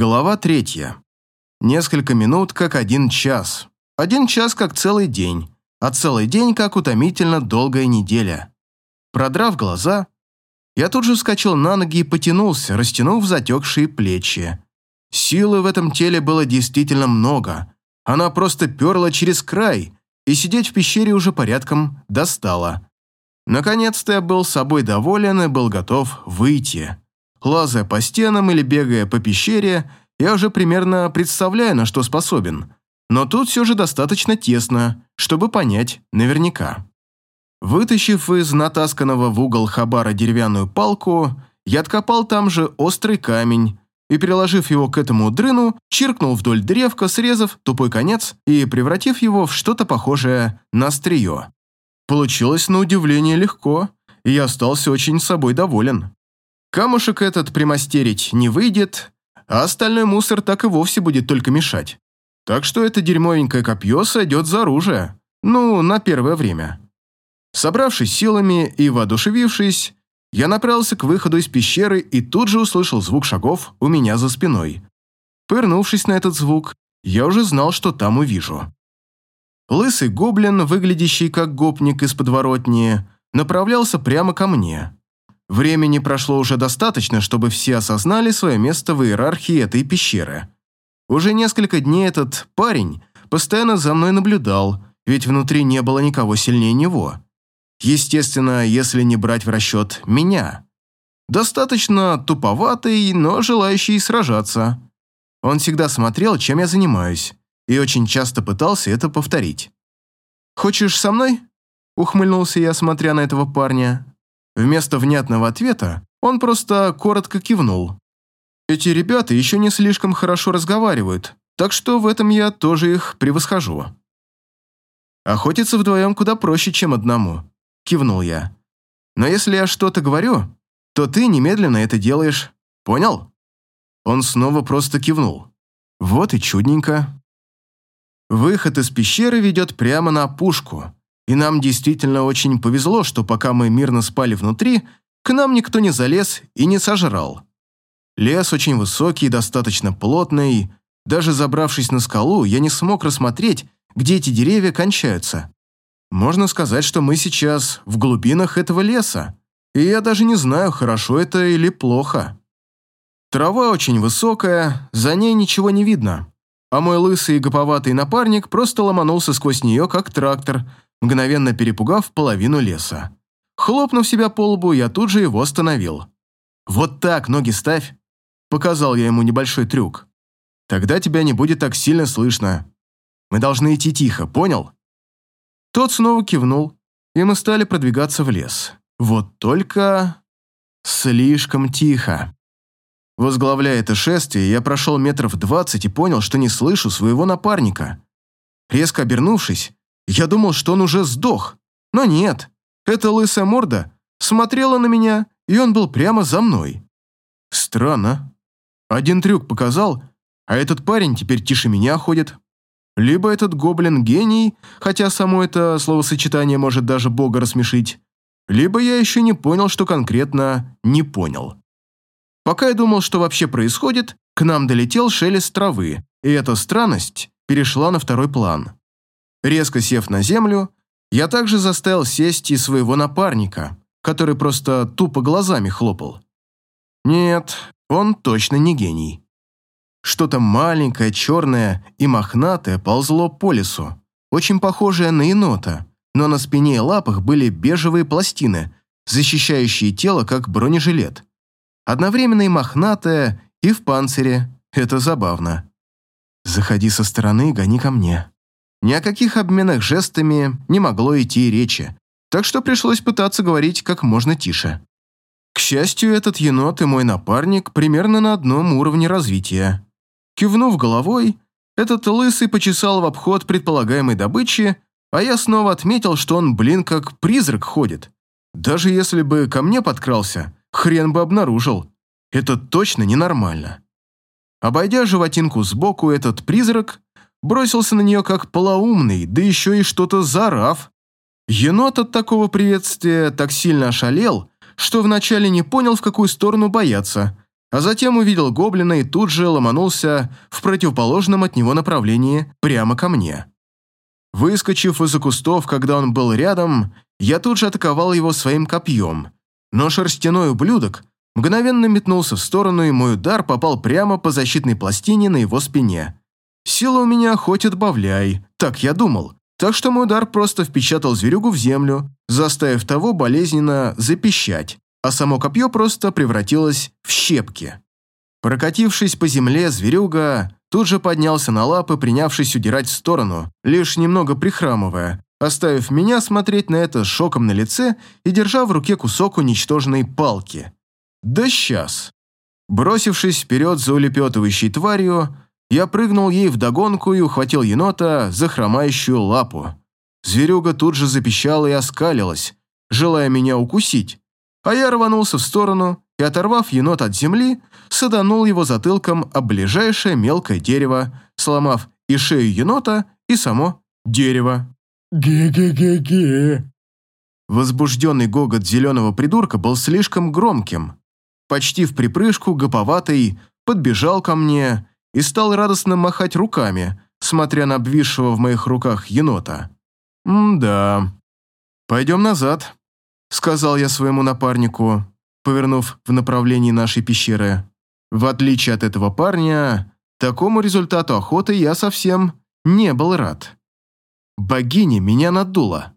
Глава третья. Несколько минут как один час. Один час как целый день. А целый день как утомительно долгая неделя. Продрав глаза, я тут же вскочил на ноги и потянулся, растянув затекшие плечи. Силы в этом теле было действительно много. Она просто перла через край, и сидеть в пещере уже порядком достала. Наконец-то я был собой доволен и был готов выйти. Лазая по стенам или бегая по пещере, я уже примерно представляю, на что способен. Но тут все же достаточно тесно, чтобы понять наверняка. Вытащив из натасканного в угол хабара деревянную палку, я откопал там же острый камень и, переложив его к этому дрыну, чиркнул вдоль древка, срезав тупой конец и превратив его в что-то похожее на острие. Получилось на удивление легко, и я остался очень собой доволен. Камушек этот примастерить не выйдет, а остальной мусор так и вовсе будет только мешать. Так что это дерьмовенькое копье сойдет за оружие. Ну, на первое время. Собравшись силами и воодушевившись, я направился к выходу из пещеры и тут же услышал звук шагов у меня за спиной. Пырнувшись на этот звук, я уже знал, что там увижу. Лысый гоблин, выглядящий как гопник из подворотни, направлялся прямо ко мне. Времени прошло уже достаточно, чтобы все осознали свое место в иерархии этой пещеры. Уже несколько дней этот парень постоянно за мной наблюдал, ведь внутри не было никого сильнее него. Естественно, если не брать в расчет меня. Достаточно туповатый, но желающий сражаться. Он всегда смотрел, чем я занимаюсь, и очень часто пытался это повторить. «Хочешь со мной?» – ухмыльнулся я, смотря на этого парня. Вместо внятного ответа он просто коротко кивнул. Эти ребята еще не слишком хорошо разговаривают, так что в этом я тоже их превосхожу. Охотиться вдвоем куда проще, чем одному, кивнул я. Но если я что-то говорю, то ты немедленно это делаешь. Понял? Он снова просто кивнул. Вот и чудненько. Выход из пещеры ведет прямо на опушку. И нам действительно очень повезло, что пока мы мирно спали внутри, к нам никто не залез и не сожрал. Лес очень высокий достаточно плотный. Даже забравшись на скалу, я не смог рассмотреть, где эти деревья кончаются. Можно сказать, что мы сейчас в глубинах этого леса, и я даже не знаю, хорошо это или плохо. Трава очень высокая, за ней ничего не видно, а мой лысый и гоповатый напарник просто ломанулся сквозь нее, как трактор, мгновенно перепугав половину леса. Хлопнув себя по лбу, я тут же его остановил. «Вот так, ноги ставь!» Показал я ему небольшой трюк. «Тогда тебя не будет так сильно слышно. Мы должны идти тихо, понял?» Тот снова кивнул, и мы стали продвигаться в лес. Вот только... Слишком тихо. Возглавляя это шествие, я прошел метров двадцать и понял, что не слышу своего напарника. Резко обернувшись, я думал, что он уже сдох. Но нет, эта лысая морда смотрела на меня, и он был прямо за мной. Странно. Один трюк показал, а этот парень теперь тише меня ходит. Либо этот гоблин гений, хотя само это словосочетание может даже бога рассмешить, либо я еще не понял, что конкретно не понял. Пока я думал, что вообще происходит, к нам долетел шелест травы, и эта странность перешла на второй план. Резко сев на землю, я также заставил сесть и своего напарника, который просто тупо глазами хлопал. Нет, он точно не гений. Что-то маленькое, черное и мохнатое ползло по лесу, очень похожее на енота, но на спине и лапах были бежевые пластины, защищающие тело как бронежилет. Одновременно и мохнатое, и в панцире. Это забавно. «Заходи со стороны и гони ко мне», ни о каких обменах жестами не могло идти речи, так что пришлось пытаться говорить как можно тише. К счастью, этот енот и мой напарник примерно на одном уровне развития. Кивнув головой, этот лысый почесал в обход предполагаемой добычи, а я снова отметил, что он, блин, как призрак ходит. Даже если бы ко мне подкрался, хрен бы обнаружил. Это точно ненормально. Обойдя животинку сбоку, этот призрак бросился на нее как полоумный, да еще и что-то зарав. Енот от такого приветствия так сильно ошалел, что вначале не понял, в какую сторону бояться, а затем увидел гоблина и тут же ломанулся в противоположном от него направлении прямо ко мне. Выскочив из-за кустов, когда он был рядом, я тут же атаковал его своим копьем, но шерстяной ублюдок мгновенно метнулся в сторону, и мой удар попал прямо по защитной пластине на его спине. Сила у меня хоть отбавляй, так я думал, так что мой удар просто впечатал зверюгу в землю, заставив того болезненно запищать, а само копье просто превратилось в щепки. Прокатившись по земле, зверюга тут же поднялся на лапы, принявшись удирать в сторону, лишь немного прихрамывая, оставив меня смотреть на это с шоком на лице и держа в руке кусок уничтоженной палки. «Да сейчас!» Бросившись вперед за улепетывающей тварью, я прыгнул ей вдогонку и ухватил енота за хромающую лапу. Зверюга тут же запищала и оскалилась, желая меня укусить, а я рванулся в сторону и, оторвав енот от земли, саданул его затылком об ближайшее мелкое дерево, сломав и шею енота, и само дерево. «Ге-ге-ге-ге!» Возбужденный гогот зеленого придурка был слишком громким. Почти в припрыжку гоповатый подбежал ко мне и стал радостно махать руками, смотря на обвисшего в моих руках енота. «М-да. Пойдем назад», — сказал я своему напарнику, повернув в направлении нашей пещеры. В отличие от этого парня, такому результату охоты я совсем не был рад. Богиня меня надула.